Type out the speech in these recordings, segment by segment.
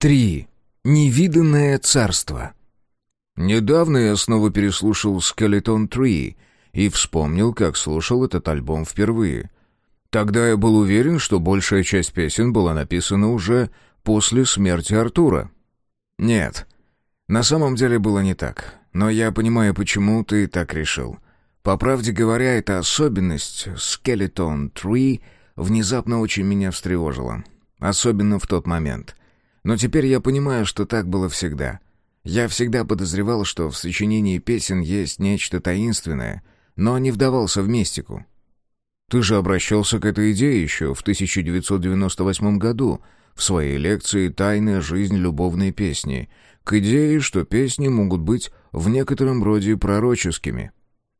Три. Невиданное царство. Недавно я снова переслушал «Skeleton Tree» и вспомнил, как слушал этот альбом впервые. Тогда я был уверен, что большая часть песен была написана уже после смерти Артура. Нет, на самом деле было не так, но я понимаю, почему ты так решил. По правде говоря, эта особенность «Skeleton Tree» внезапно очень меня встревожила. Особенно в тот момент. Но теперь я понимаю, что так было всегда. Я всегда подозревал, что в сочинении песен есть нечто таинственное, но не вдавался в мистику. Ты же обращался к этой идее еще в 1998 году в своей лекции «Тайная жизнь любовной песни», к идее, что песни могут быть в некотором роде пророческими.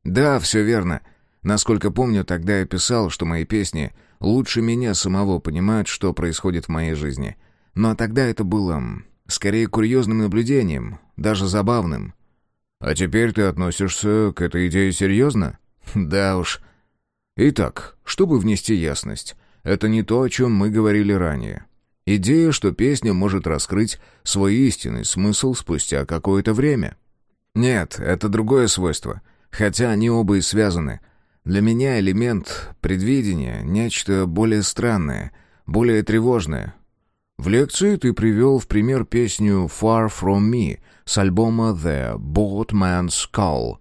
Да, все верно. Насколько помню, тогда я писал, что мои песни лучше меня самого понимают, что происходит в моей жизни — но тогда это было скорее курьезным наблюдением, даже забавным. А теперь ты относишься к этой идее серьезно? Да уж. Итак, чтобы внести ясность, это не то, о чем мы говорили ранее. Идея, что песня может раскрыть свой истинный смысл спустя какое-то время. Нет, это другое свойство, хотя они оба и связаны. Для меня элемент предвидения — нечто более странное, более тревожное, в лекции ты привел в пример песню «Far From Me» с альбома «The Boatman's Call».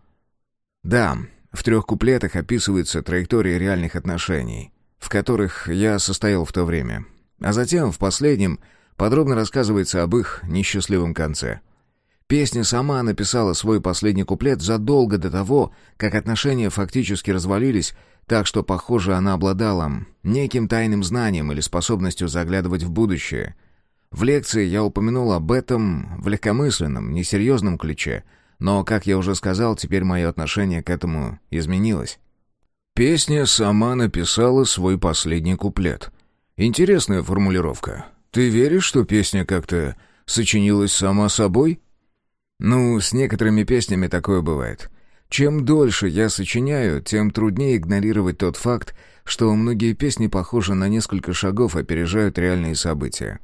Да, в трех куплетах описывается траектория реальных отношений, в которых я состоял в то время. А затем, в последнем, подробно рассказывается об их несчастливом конце. Песня сама написала свой последний куплет задолго до того, как отношения фактически развалились, так что, похоже, она обладала неким тайным знанием или способностью заглядывать в будущее. В лекции я упомянул об этом в легкомысленном, несерьезном ключе, но, как я уже сказал, теперь мое отношение к этому изменилось. Песня сама написала свой последний куплет. Интересная формулировка. Ты веришь, что песня как-то сочинилась сама собой? Ну, с некоторыми песнями такое бывает. Чем дольше я сочиняю, тем труднее игнорировать тот факт, что многие песни, похожи на несколько шагов, опережают реальные события.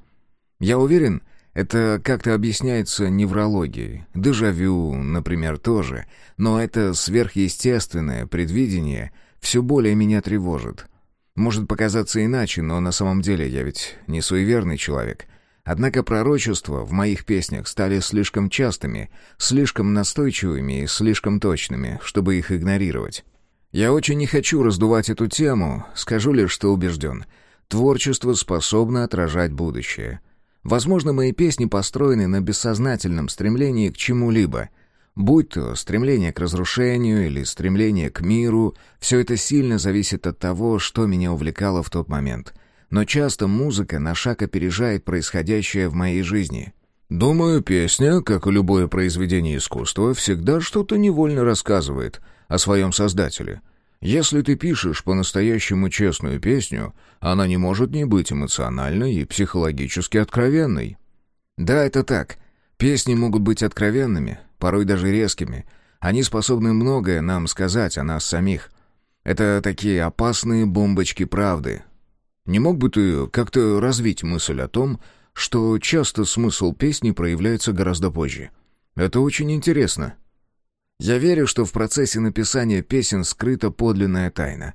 Я уверен, это как-то объясняется неврологией. Дежавю, например, тоже. Но это сверхъестественное предвидение все более меня тревожит. Может показаться иначе, но на самом деле я ведь не суеверный человек. Однако пророчества в моих песнях стали слишком частыми, слишком настойчивыми и слишком точными, чтобы их игнорировать. Я очень не хочу раздувать эту тему, скажу лишь, что убежден. Творчество способно отражать будущее. Возможно, мои песни построены на бессознательном стремлении к чему-либо. Будь то стремление к разрушению или стремление к миру, все это сильно зависит от того, что меня увлекало в тот момент — но часто музыка на шаг опережает происходящее в моей жизни. Думаю, песня, как и любое произведение искусства, всегда что-то невольно рассказывает о своем создателе. Если ты пишешь по-настоящему честную песню, она не может не быть эмоциональной и психологически откровенной. Да, это так. Песни могут быть откровенными, порой даже резкими. Они способны многое нам сказать о нас самих. Это такие опасные бомбочки правды, не мог бы ты как-то развить мысль о том, что часто смысл песни проявляется гораздо позже? Это очень интересно. Я верю, что в процессе написания песен скрыта подлинная тайна.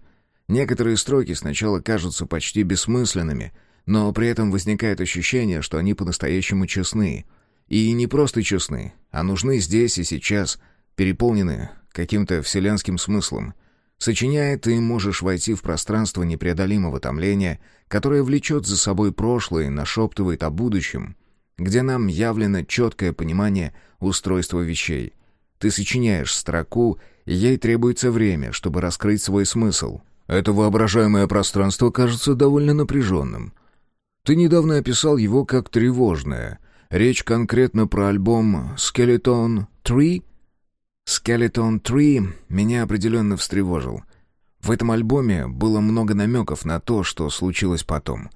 Некоторые строки сначала кажутся почти бессмысленными, но при этом возникает ощущение, что они по-настоящему честны. И не просто честны, а нужны здесь и сейчас, переполнены каким-то вселенским смыслом — Сочиняя, ты можешь войти в пространство непреодолимого томления, которое влечет за собой прошлое и нашептывает о будущем, где нам явлено четкое понимание устройства вещей. Ты сочиняешь строку, и ей требуется время, чтобы раскрыть свой смысл. Это воображаемое пространство кажется довольно напряженным. Ты недавно описал его как тревожное. Речь конкретно про альбом «Skeleton 3», Skeleton Tree меня определенно встревожил. В этом альбоме было много намеков на то, что случилось потом.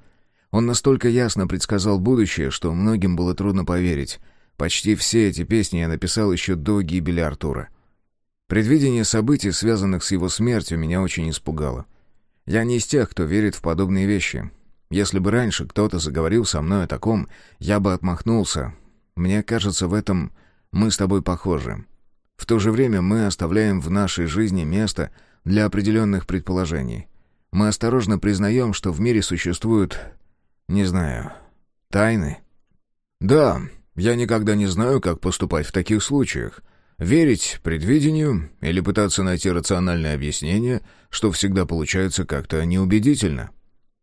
Он настолько ясно предсказал будущее, что многим было трудно поверить. Почти все эти песни я написал еще до гибели Артура. Предвидение событий, связанных с его смертью, меня очень испугало. Я не из тех, кто верит в подобные вещи. Если бы раньше кто-то заговорил со мной о таком, я бы отмахнулся. Мне кажется, в этом мы с тобой похожи. В то же время мы оставляем в нашей жизни место для определенных предположений. Мы осторожно признаем, что в мире существуют, не знаю, тайны. Да, я никогда не знаю, как поступать в таких случаях. Верить предвидению или пытаться найти рациональное объяснение, что всегда получается как-то неубедительно.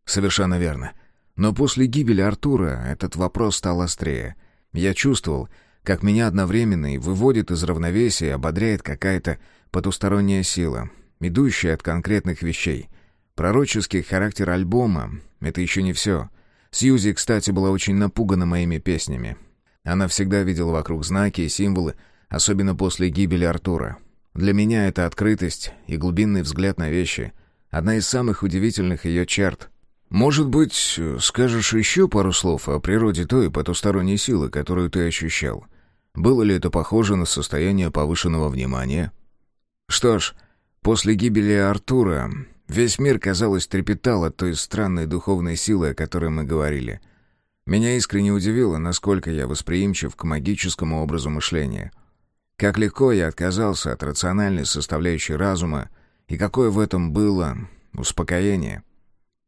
Совершенно верно. Но после гибели Артура этот вопрос стал острее. Я чувствовал, как меня одновременно и выводит из равновесия, ободряет какая-то потусторонняя сила, идущая от конкретных вещей. Пророческий характер альбома — это еще не все. Сьюзи, кстати, была очень напугана моими песнями. Она всегда видела вокруг знаки и символы, особенно после гибели Артура. Для меня это открытость и глубинный взгляд на вещи — одна из самых удивительных ее черт. «Может быть, скажешь еще пару слов о природе той потусторонней силы, которую ты ощущал? Было ли это похоже на состояние повышенного внимания?» «Что ж, после гибели Артура весь мир, казалось, трепетал от той странной духовной силы, о которой мы говорили. Меня искренне удивило, насколько я восприимчив к магическому образу мышления — как легко я отказался от рациональной составляющей разума, и какое в этом было успокоение.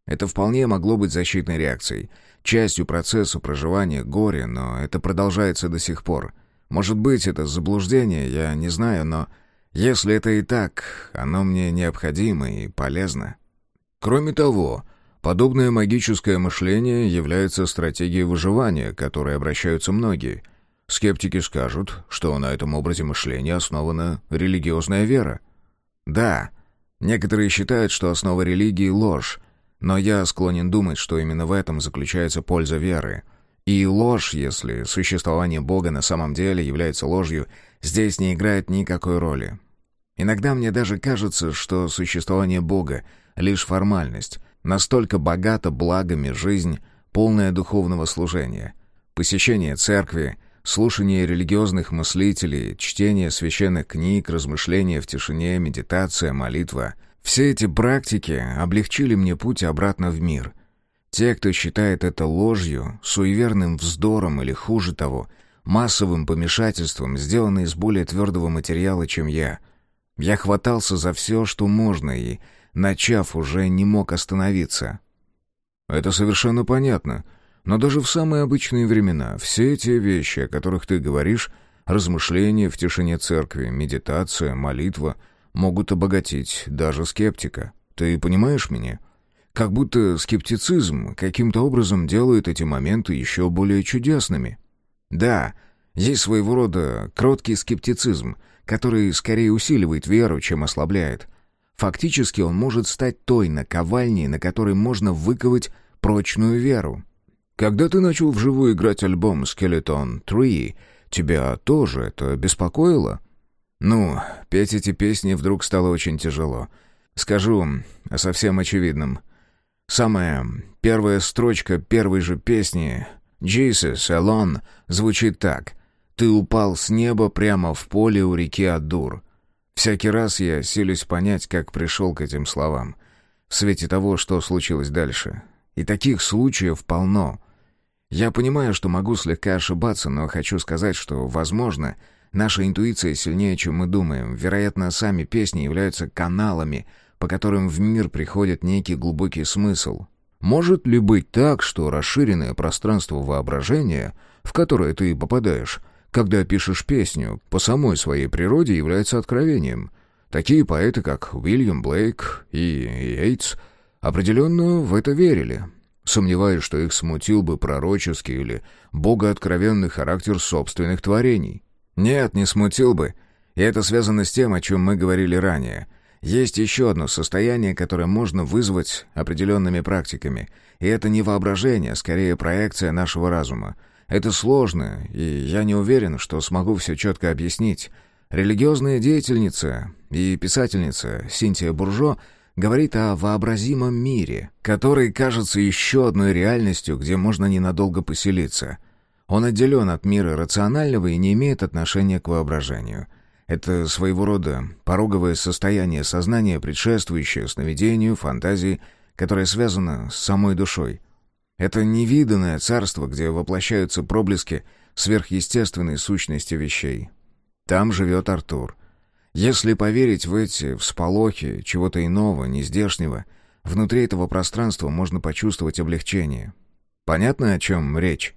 Это вполне могло быть защитной реакцией, частью процесса проживания горя, но это продолжается до сих пор. Может быть, это заблуждение, я не знаю, но если это и так, оно мне необходимо и полезно. Кроме того, подобное магическое мышление является стратегией выживания, к которой обращаются многие — Скептики скажут, что на этом образе мышления основана религиозная вера. Да, некоторые считают, что основа религии — ложь, но я склонен думать, что именно в этом заключается польза веры. И ложь, если существование Бога на самом деле является ложью, здесь не играет никакой роли. Иногда мне даже кажется, что существование Бога — лишь формальность, настолько богата благами жизнь, полная духовного служения. Посещение церкви — слушание религиозных мыслителей, чтение священных книг, размышления в тишине, медитация, молитва. Все эти практики облегчили мне путь обратно в мир. Те, кто считает это ложью, суеверным вздором или, хуже того, массовым помешательством, сделанной из более твердого материала, чем я. Я хватался за все, что можно, и, начав, уже не мог остановиться. «Это совершенно понятно», но даже в самые обычные времена все те вещи, о которых ты говоришь, размышления в тишине церкви, медитация, молитва, могут обогатить даже скептика. Ты понимаешь меня? Как будто скептицизм каким-то образом делает эти моменты еще более чудесными. Да, есть своего рода кроткий скептицизм, который скорее усиливает веру, чем ослабляет. Фактически он может стать той наковальней, на которой можно выковать прочную веру. Когда ты начал вживую играть альбом «Skeleton 3», тебя тоже это беспокоило? Ну, петь эти песни вдруг стало очень тяжело. Скажу о совсем очевидном. Самая первая строчка первой же песни «Jesus Alone» звучит так. «Ты упал с неба прямо в поле у реки Адур». Всякий раз я силюсь понять, как пришел к этим словам. В свете того, что случилось дальше. И таких случаев полно. Я понимаю, что могу слегка ошибаться, но хочу сказать, что, возможно, наша интуиция сильнее, чем мы думаем. Вероятно, сами песни являются каналами, по которым в мир приходит некий глубокий смысл. Может ли быть так, что расширенное пространство воображения, в которое ты попадаешь, когда пишешь песню, по самой своей природе является откровением? Такие поэты, как Уильям Блейк и Йейтс, определенно в это верили. Сомневаюсь, что их смутил бы пророческий или богооткровенный характер собственных творений. Нет, не смутил бы. И это связано с тем, о чем мы говорили ранее. Есть еще одно состояние, которое можно вызвать определенными практиками. И это не воображение, а скорее проекция нашего разума. Это сложно, и я не уверен, что смогу все четко объяснить. Религиозная деятельница и писательница Синтия Буржо — говорит о вообразимом мире, который кажется еще одной реальностью, где можно ненадолго поселиться. Он отделен от мира рационального и не имеет отношения к воображению. Это своего рода пороговое состояние сознания, предшествующее сновидению, фантазии, которое связано с самой душой. Это невиданное царство, где воплощаются проблески сверхъестественной сущности вещей. Там живет Артур. Если поверить в эти всполохи чего-то иного, нездешнего, внутри этого пространства можно почувствовать облегчение. Понятно, о чем речь?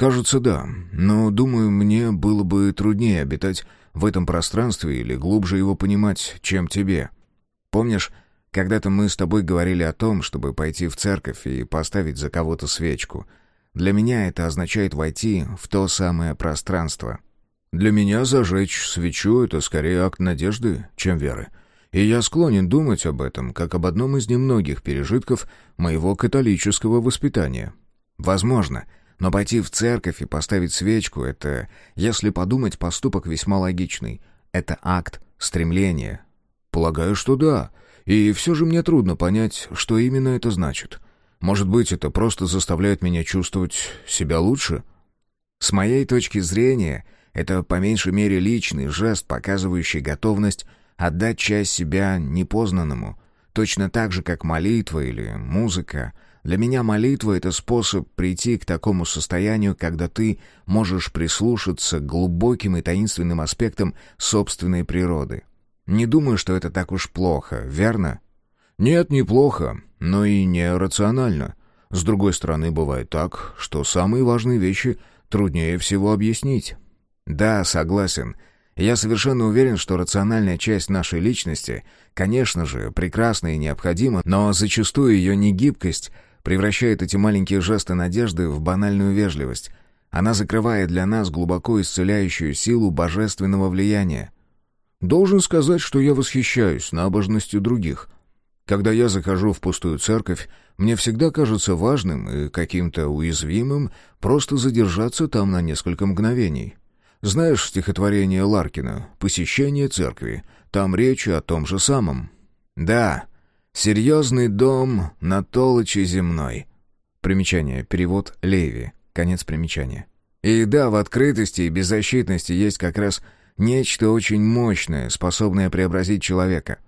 Кажется, да, но, думаю, мне было бы труднее обитать в этом пространстве или глубже его понимать, чем тебе. Помнишь, когда-то мы с тобой говорили о том, чтобы пойти в церковь и поставить за кого-то свечку. Для меня это означает войти в то самое пространство. Для меня зажечь свечу — это скорее акт надежды, чем веры. И я склонен думать об этом, как об одном из немногих пережитков моего католического воспитания. Возможно, но пойти в церковь и поставить свечку — это, если подумать, поступок весьма логичный. Это акт стремления. Полагаю, что да. И все же мне трудно понять, что именно это значит. Может быть, это просто заставляет меня чувствовать себя лучше? С моей точки зрения, это по меньшей мере личный жест, показывающий готовность отдать часть себя непознанному, точно так же, как молитва или музыка. Для меня молитва — это способ прийти к такому состоянию, когда ты можешь прислушаться к глубоким и таинственным аспектам собственной природы. Не думаю, что это так уж плохо, верно? Нет, неплохо, но и не рационально. С другой стороны, бывает так, что самые важные вещи труднее всего объяснить. Да, согласен. Я совершенно уверен, что рациональная часть нашей личности, конечно же, прекрасна и необходима, но зачастую ее негибкость превращает эти маленькие жесты надежды в банальную вежливость. Она закрывает для нас глубоко исцеляющую силу божественного влияния. Должен сказать, что я восхищаюсь набожностью других. Когда я захожу в пустую церковь, мне всегда кажется важным и каким-то уязвимым просто задержаться там на несколько мгновений. Знаешь стихотворение Ларкина «Посещение церкви»? Там речь о том же самом. Да, серьезный дом на толочи земной. Примечание, перевод Леви, конец примечания. И да, в открытости и беззащитности есть как раз Нечто очень мощное, способное преобразить человека.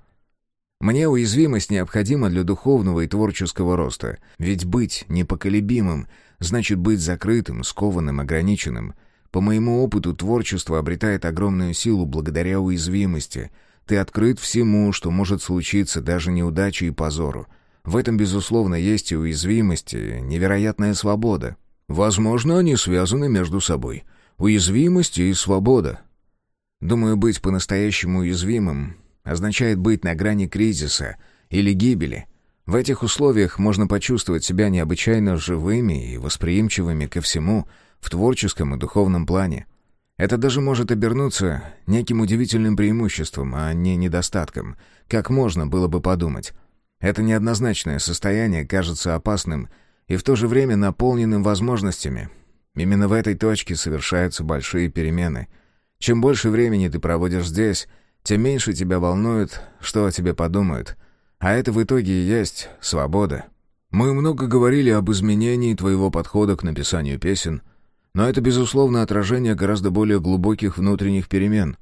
Мне уязвимость необходима для духовного и творческого роста, ведь быть непоколебимым значит быть закрытым, скованным, ограниченным. По моему опыту, творчество обретает огромную силу благодаря уязвимости. Ты открыт всему, что может случиться, даже неудаче и позору. В этом, безусловно, есть и уязвимость, и невероятная свобода. Возможно, они связаны между собой. Уязвимость и свобода. Думаю, быть по-настоящему уязвимым означает быть на грани кризиса или гибели. В этих условиях можно почувствовать себя необычайно живыми и восприимчивыми ко всему в творческом и духовном плане. Это даже может обернуться неким удивительным преимуществом, а не недостатком, как можно было бы подумать. Это неоднозначное состояние кажется опасным и в то же время наполненным возможностями. Именно в этой точке совершаются большие перемены — чем больше времени ты проводишь здесь, тем меньше тебя волнует, что о тебе подумают. А это в итоге и есть свобода. Мы много говорили об изменении твоего подхода к написанию песен, но это, безусловно, отражение гораздо более глубоких внутренних перемен.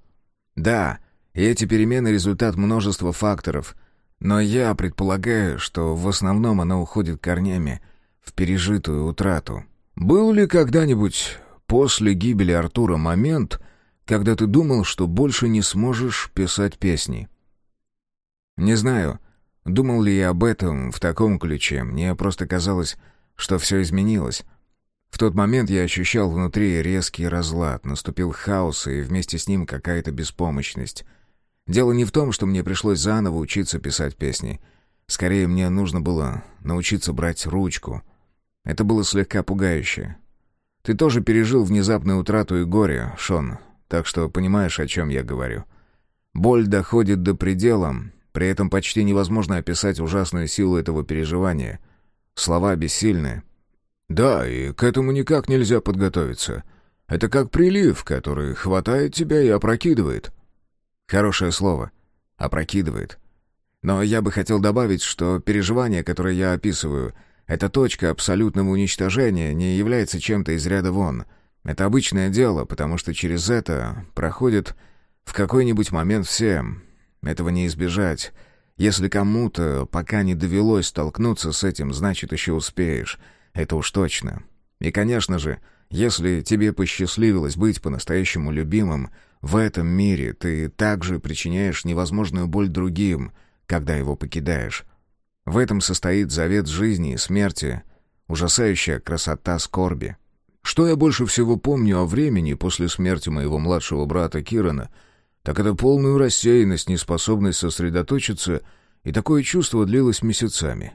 Да, и эти перемены — результат множества факторов, но я предполагаю, что в основном оно уходит корнями в пережитую утрату. Был ли когда-нибудь после гибели Артура момент, когда ты думал, что больше не сможешь писать песни? Не знаю, думал ли я об этом в таком ключе, мне просто казалось, что все изменилось. В тот момент я ощущал внутри резкий разлад, наступил хаос и вместе с ним какая-то беспомощность. Дело не в том, что мне пришлось заново учиться писать песни. Скорее, мне нужно было научиться брать ручку. Это было слегка пугающе. Ты тоже пережил внезапную утрату и горе, Шон, так что понимаешь, о чем я говорю. Боль доходит до предела, при этом почти невозможно описать ужасную силу этого переживания. Слова бессильны. Да, и к этому никак нельзя подготовиться. Это как прилив, который хватает тебя и опрокидывает. Хорошее слово. Опрокидывает. Но я бы хотел добавить, что переживание, которое я описываю, эта точка абсолютного уничтожения не является чем-то из ряда вон — это обычное дело, потому что через это проходит в какой-нибудь момент все. Этого не избежать. Если кому-то пока не довелось столкнуться с этим, значит, еще успеешь. Это уж точно. И, конечно же, если тебе посчастливилось быть по-настоящему любимым в этом мире, ты также причиняешь невозможную боль другим, когда его покидаешь. В этом состоит завет жизни и смерти, ужасающая красота скорби. Что я больше всего помню о времени после смерти моего младшего брата Кирана, так это полную рассеянность, неспособность сосредоточиться, и такое чувство длилось месяцами.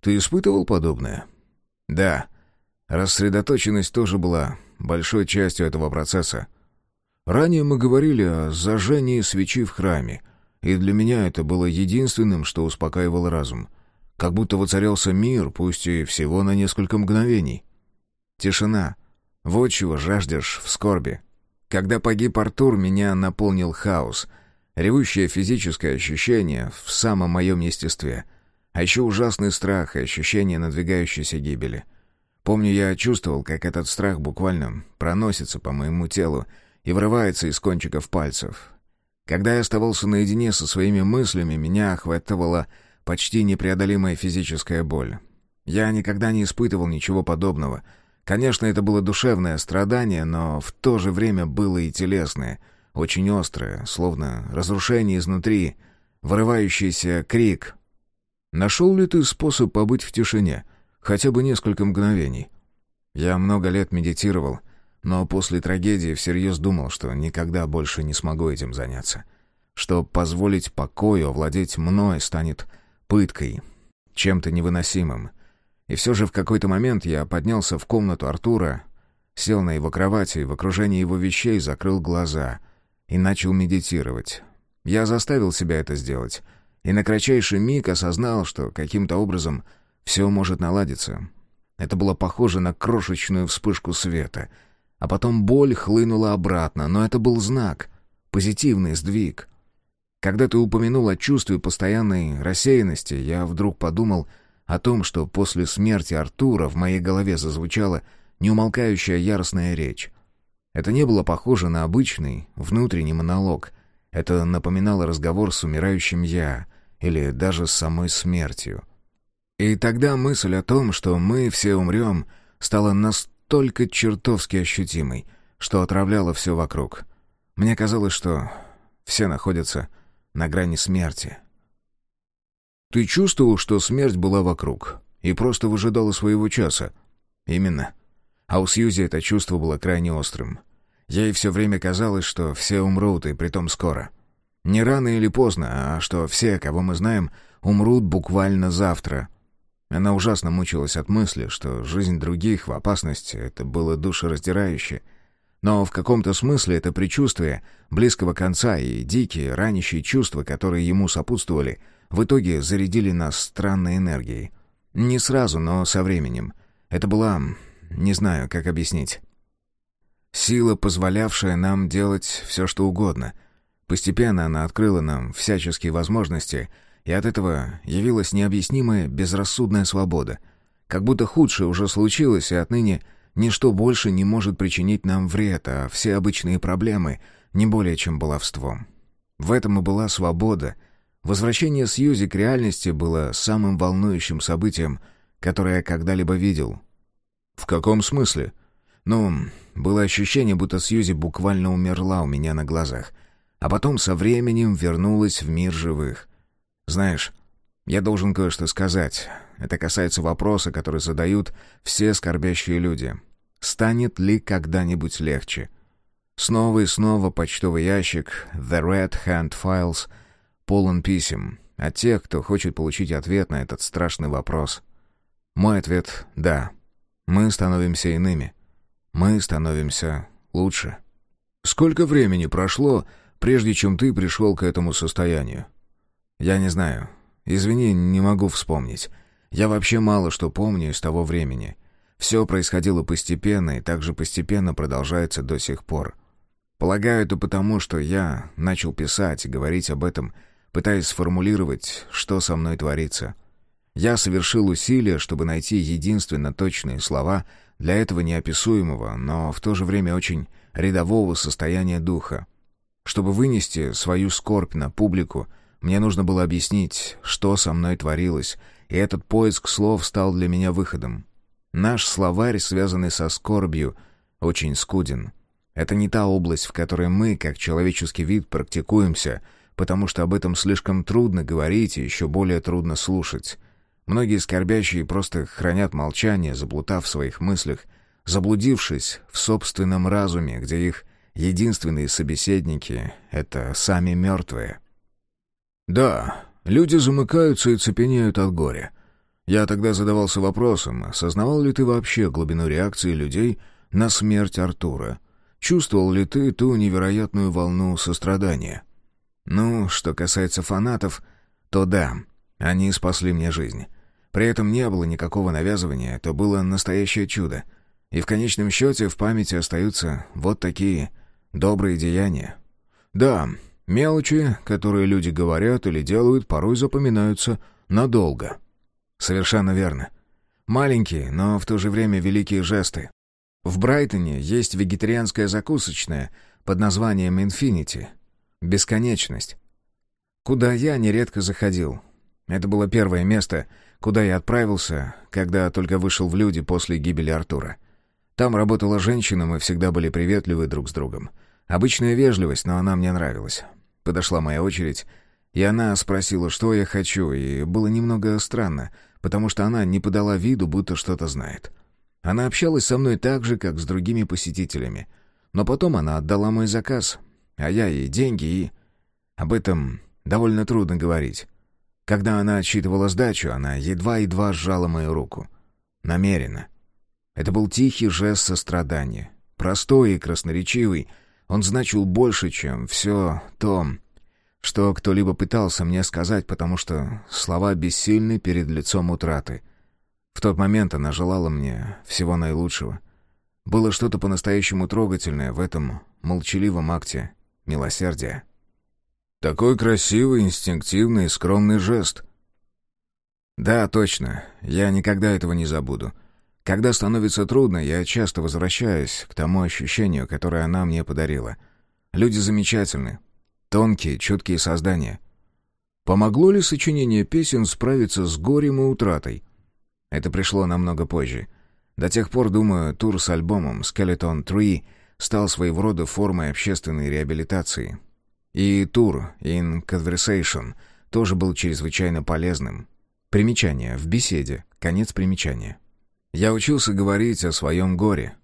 Ты испытывал подобное? Да. Рассредоточенность тоже была большой частью этого процесса. Ранее мы говорили о зажжении свечи в храме, и для меня это было единственным, что успокаивало разум — как будто воцарялся мир, пусть и всего на несколько мгновений. Тишина. Вот чего жаждешь в скорби. Когда погиб Артур, меня наполнил хаос. Ревущее физическое ощущение в самом моем естестве. А еще ужасный страх и ощущение надвигающейся гибели. Помню, я чувствовал, как этот страх буквально проносится по моему телу и врывается из кончиков пальцев. Когда я оставался наедине со своими мыслями, меня охватывало почти непреодолимая физическая боль. Я никогда не испытывал ничего подобного. Конечно, это было душевное страдание, но в то же время было и телесное, очень острое, словно разрушение изнутри, вырывающийся крик. «Нашел ли ты способ побыть в тишине? Хотя бы несколько мгновений?» Я много лет медитировал, но после трагедии всерьез думал, что никогда больше не смогу этим заняться. Что позволить покою овладеть мной станет пыткой, чем-то невыносимым. И все же в какой-то момент я поднялся в комнату Артура, сел на его кровати и в окружении его вещей закрыл глаза и начал медитировать. Я заставил себя это сделать, и на кратчайший миг осознал, что каким-то образом все может наладиться. Это было похоже на крошечную вспышку света, а потом боль хлынула обратно, но это был знак, позитивный сдвиг. Когда ты упомянул о чувстве постоянной рассеянности, я вдруг подумал о том, что после смерти Артура в моей голове зазвучала неумолкающая яростная речь. Это не было похоже на обычный внутренний монолог. Это напоминало разговор с умирающим «я» или даже с самой смертью. И тогда мысль о том, что мы все умрем, стала настолько чертовски ощутимой, что отравляла все вокруг. Мне казалось, что все находятся на грани смерти. Ты чувствовал, что смерть была вокруг и просто выжидала своего часа? Именно. А у Сьюзи это чувство было крайне острым. Ей все время казалось, что все умрут, и притом скоро. Не рано или поздно, а что все, кого мы знаем, умрут буквально завтра. Она ужасно мучилась от мысли, что жизнь других в опасности — это было душераздирающе — но в каком-то смысле это предчувствие близкого конца и дикие, ранящие чувства, которые ему сопутствовали, в итоге зарядили нас странной энергией. Не сразу, но со временем. Это была... не знаю, как объяснить. Сила, позволявшая нам делать все, что угодно. Постепенно она открыла нам всяческие возможности, и от этого явилась необъяснимая безрассудная свобода. Как будто худшее уже случилось, и отныне Ничто больше не может причинить нам вред, а все обычные проблемы не более чем баловством. В этом и была свобода. Возвращение Сьюзи к реальности было самым волнующим событием, которое я когда-либо видел. В каком смысле? Ну, было ощущение, будто Сьюзи буквально умерла у меня на глазах, а потом со временем вернулась в мир живых. Знаешь, я должен кое-что сказать. Это касается вопроса, который задают все скорбящие люди. Станет ли когда-нибудь легче? Снова и снова почтовый ящик The Red Hand Files полон писем от тех, кто хочет получить ответ на этот страшный вопрос. Мой ответ — да. Мы становимся иными. Мы становимся лучше. Сколько времени прошло, прежде чем ты пришел к этому состоянию? Я не знаю. Извини, не могу вспомнить. Я вообще мало что помню из того времени. Все происходило постепенно и также постепенно продолжается до сих пор. Полагаю, это потому, что я начал писать и говорить об этом, пытаясь сформулировать, что со мной творится. Я совершил усилия, чтобы найти единственно точные слова для этого неописуемого, но в то же время очень рядового состояния духа. Чтобы вынести свою скорбь на публику — мне нужно было объяснить, что со мной творилось, и этот поиск слов стал для меня выходом. Наш словарь, связанный со скорбью, очень скуден. Это не та область, в которой мы, как человеческий вид, практикуемся, потому что об этом слишком трудно говорить и еще более трудно слушать. Многие скорбящие просто хранят молчание, заблутав в своих мыслях, заблудившись в собственном разуме, где их единственные собеседники — это сами мертвые. Да, люди замыкаются и цепенеют от горя. Я тогда задавался вопросом, осознавал ли ты вообще глубину реакции людей на смерть Артура? Чувствовал ли ты ту невероятную волну сострадания? Ну, что касается фанатов, то да, они спасли мне жизнь. При этом не было никакого навязывания, это было настоящее чудо. И в конечном счете в памяти остаются вот такие добрые деяния. Да, мелочи, которые люди говорят или делают, порой запоминаются надолго. Совершенно верно. Маленькие, но в то же время великие жесты. В Брайтоне есть вегетарианская закусочная под названием «Инфинити» — «Бесконечность», куда я нередко заходил. Это было первое место, куда я отправился, когда только вышел в люди после гибели Артура. Там работала женщина, мы всегда были приветливы друг с другом. Обычная вежливость, но она мне нравилась. Подошла моя очередь, и она спросила, что я хочу, и было немного странно, потому что она не подала виду, будто что-то знает. Она общалась со мной так же, как с другими посетителями. Но потом она отдала мой заказ, а я ей деньги, и... Об этом довольно трудно говорить. Когда она отсчитывала сдачу, она едва-едва сжала мою руку. Намеренно. Это был тихий жест сострадания. Простой и красноречивый. Он значил больше, чем все то, что кто-либо пытался мне сказать, потому что слова бессильны перед лицом утраты. В тот момент она желала мне всего наилучшего. Было что-то по-настоящему трогательное в этом молчаливом акте милосердия. Такой красивый, инстинктивный и скромный жест. Да, точно. Я никогда этого не забуду. Когда становится трудно, я часто возвращаюсь к тому ощущению, которое она мне подарила. Люди замечательны. Тонкие, чуткие создания. Помогло ли сочинение песен справиться с горем и утратой? Это пришло намного позже. До тех пор, думаю, тур с альбомом «Skeleton Tree» стал своего рода формой общественной реабилитации. И тур «In Conversation» тоже был чрезвычайно полезным. Примечание. В беседе. Конец примечания. Я учился говорить о своем горе.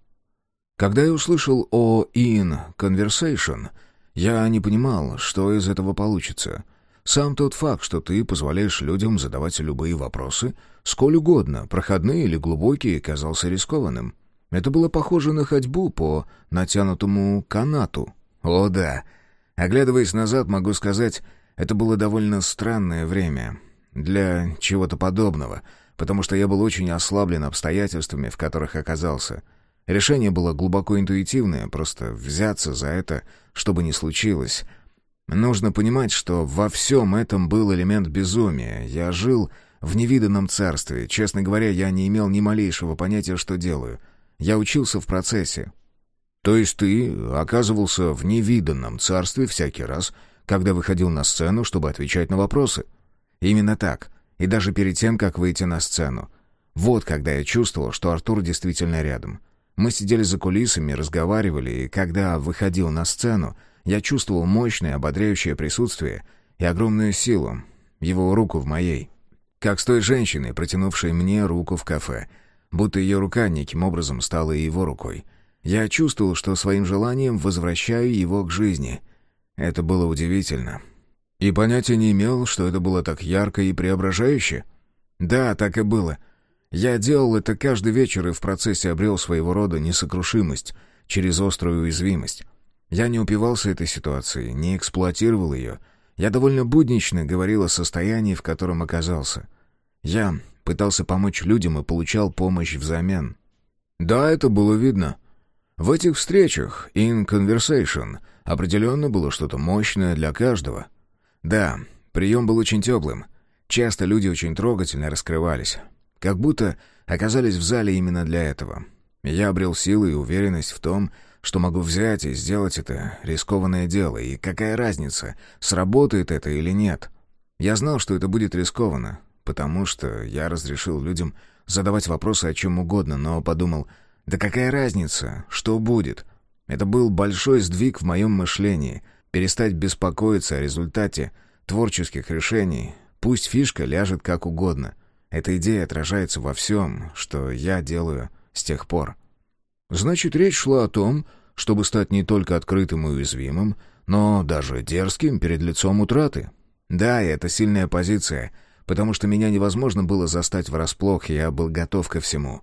Когда я услышал о «In Conversation», я не понимал, что из этого получится. Сам тот факт, что ты позволяешь людям задавать любые вопросы, сколь угодно, проходные или глубокие, казался рискованным. Это было похоже на ходьбу по натянутому канату. О да, Оглядываясь назад, могу сказать, это было довольно странное время для чего-то подобного, потому что я был очень ослаблен обстоятельствами, в которых оказался. Решение было глубоко интуитивное, просто взяться за это, чтобы не случилось. Нужно понимать, что во всем этом был элемент безумия. Я жил в невиданном царстве. Честно говоря, я не имел ни малейшего понятия, что делаю. Я учился в процессе. То есть ты оказывался в невиданном царстве всякий раз, когда выходил на сцену, чтобы отвечать на вопросы? Именно так. И даже перед тем, как выйти на сцену. Вот когда я чувствовал, что Артур действительно рядом. Мы сидели за кулисами, разговаривали, и когда выходил на сцену, я чувствовал мощное, ободряющее присутствие и огромную силу, его руку в моей. Как с той женщиной, протянувшей мне руку в кафе, будто ее рука неким образом стала его рукой — я чувствовал, что своим желанием возвращаю его к жизни. Это было удивительно. И понятия не имел, что это было так ярко и преображающе. Да, так и было. Я делал это каждый вечер и в процессе обрел своего рода несокрушимость через острую уязвимость. Я не упивался этой ситуацией, не эксплуатировал ее. Я довольно буднично говорил о состоянии, в котором оказался. Я пытался помочь людям и получал помощь взамен. Да, это было видно. В этих встречах, in conversation, определенно было что-то мощное для каждого. Да, прием был очень теплым. Часто люди очень трогательно раскрывались. Как будто оказались в зале именно для этого. Я обрел силы и уверенность в том, что могу взять и сделать это рискованное дело, и какая разница, сработает это или нет. Я знал, что это будет рискованно, потому что я разрешил людям задавать вопросы о чем угодно, но подумал, да какая разница, что будет? Это был большой сдвиг в моем мышлении, перестать беспокоиться о результате творческих решений, пусть фишка ляжет как угодно. Эта идея отражается во всем, что я делаю с тех пор. Значит, речь шла о том, чтобы стать не только открытым и уязвимым, но даже дерзким перед лицом утраты. Да, и это сильная позиция, потому что меня невозможно было застать врасплох, я был готов ко всему.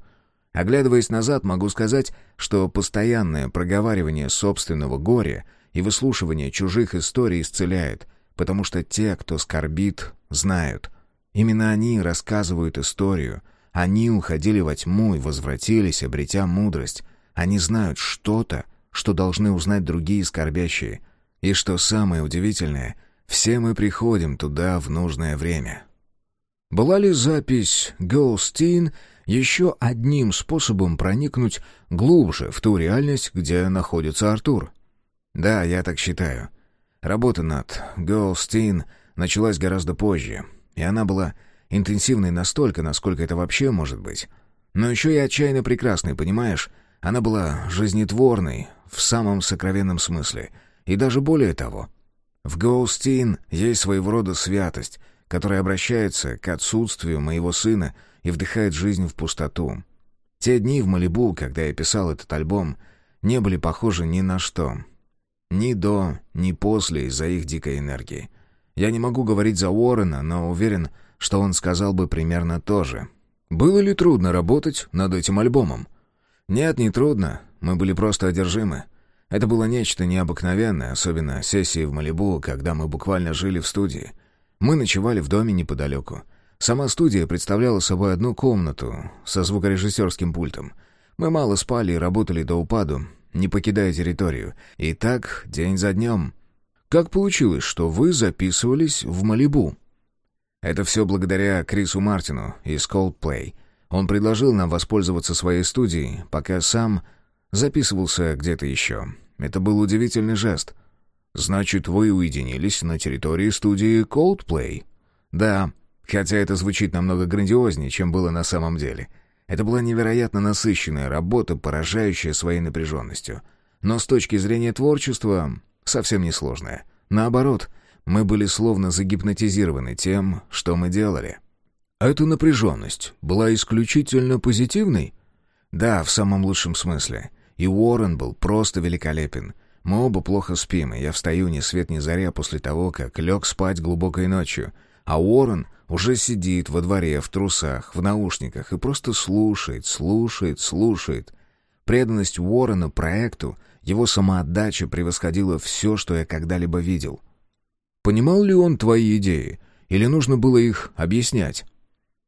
Оглядываясь назад, могу сказать, что постоянное проговаривание собственного горя и выслушивание чужих историй исцеляет, потому что те, кто скорбит, знают. Именно они рассказывают историю, они уходили во тьму и возвратились, обретя мудрость. Они знают что-то, что должны узнать другие скорбящие. И что самое удивительное, все мы приходим туда в нужное время. Была ли запись «Гоустин» еще одним способом проникнуть глубже в ту реальность, где находится Артур? Да, я так считаю. Работа над «Гоустин» началась гораздо позже, и она была интенсивной настолько, насколько это вообще может быть. Но еще и отчаянно прекрасной, понимаешь? Она была жизнетворной в самом сокровенном смысле, и даже более того. В Гоустин есть своего рода святость, которая обращается к отсутствию моего сына и вдыхает жизнь в пустоту. Те дни в Малибу, когда я писал этот альбом, не были похожи ни на что. Ни до, ни после из-за их дикой энергии. Я не могу говорить за Уоррена, но уверен, что он сказал бы примерно то же. Было ли трудно работать над этим альбомом? Нет, не трудно. Мы были просто одержимы. Это было нечто необыкновенное, особенно сессии в Малибу, когда мы буквально жили в студии. Мы ночевали в доме неподалеку. Сама студия представляла собой одну комнату со звукорежиссерским пультом. Мы мало спали и работали до упаду, не покидая территорию. И так день за днем. Как получилось, что вы записывались в Малибу? Это все благодаря Крису Мартину из Coldplay. Он предложил нам воспользоваться своей студией, пока сам записывался где-то еще. Это был удивительный жест. «Значит, вы уединились на территории студии Coldplay?» «Да, хотя это звучит намного грандиознее, чем было на самом деле. Это была невероятно насыщенная работа, поражающая своей напряженностью. Но с точки зрения творчества совсем не сложная. Наоборот, мы были словно загипнотизированы тем, что мы делали». Эта напряженность была исключительно позитивной? Да, в самом лучшем смысле. И Уоррен был просто великолепен. Мы оба плохо спим, и я встаю ни свет ни заря после того, как лег спать глубокой ночью. А Уоррен уже сидит во дворе в трусах, в наушниках и просто слушает, слушает, слушает. Преданность Уоррена проекту, его самоотдача превосходила все, что я когда-либо видел. Понимал ли он твои идеи? Или нужно было их объяснять?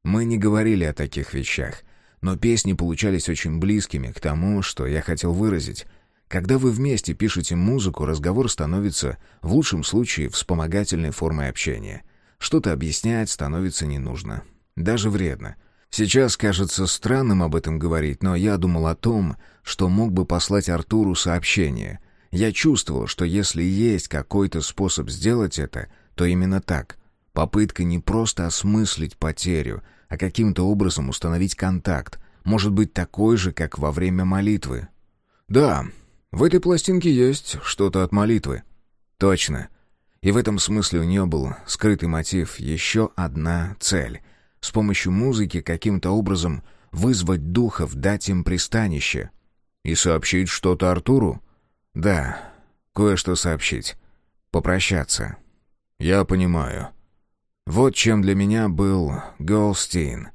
Мы не говорили о таких вещах, но песни получались очень близкими к тому, что я хотел выразить. Когда вы вместе пишете музыку, разговор становится, в лучшем случае, вспомогательной формой общения. Что-то объяснять становится не нужно. Даже вредно. Сейчас кажется странным об этом говорить, но я думал о том, что мог бы послать Артуру сообщение. Я чувствовал, что если есть какой-то способ сделать это, то именно так. Попытка не просто осмыслить потерю — а каким-то образом установить контакт, может быть такой же, как во время молитвы. Да, в этой пластинке есть что-то от молитвы. Точно. И в этом смысле у нее был скрытый мотив, еще одна цель. С помощью музыки каким-то образом вызвать духов, дать им пристанище. И сообщить что-то Артуру? Да, кое-что сообщить. Попрощаться. Я понимаю. Вот чем для меня был Голстейн.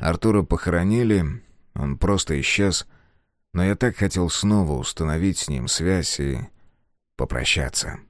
Артура похоронили, он просто исчез, но я так хотел снова установить с ним связь и попрощаться.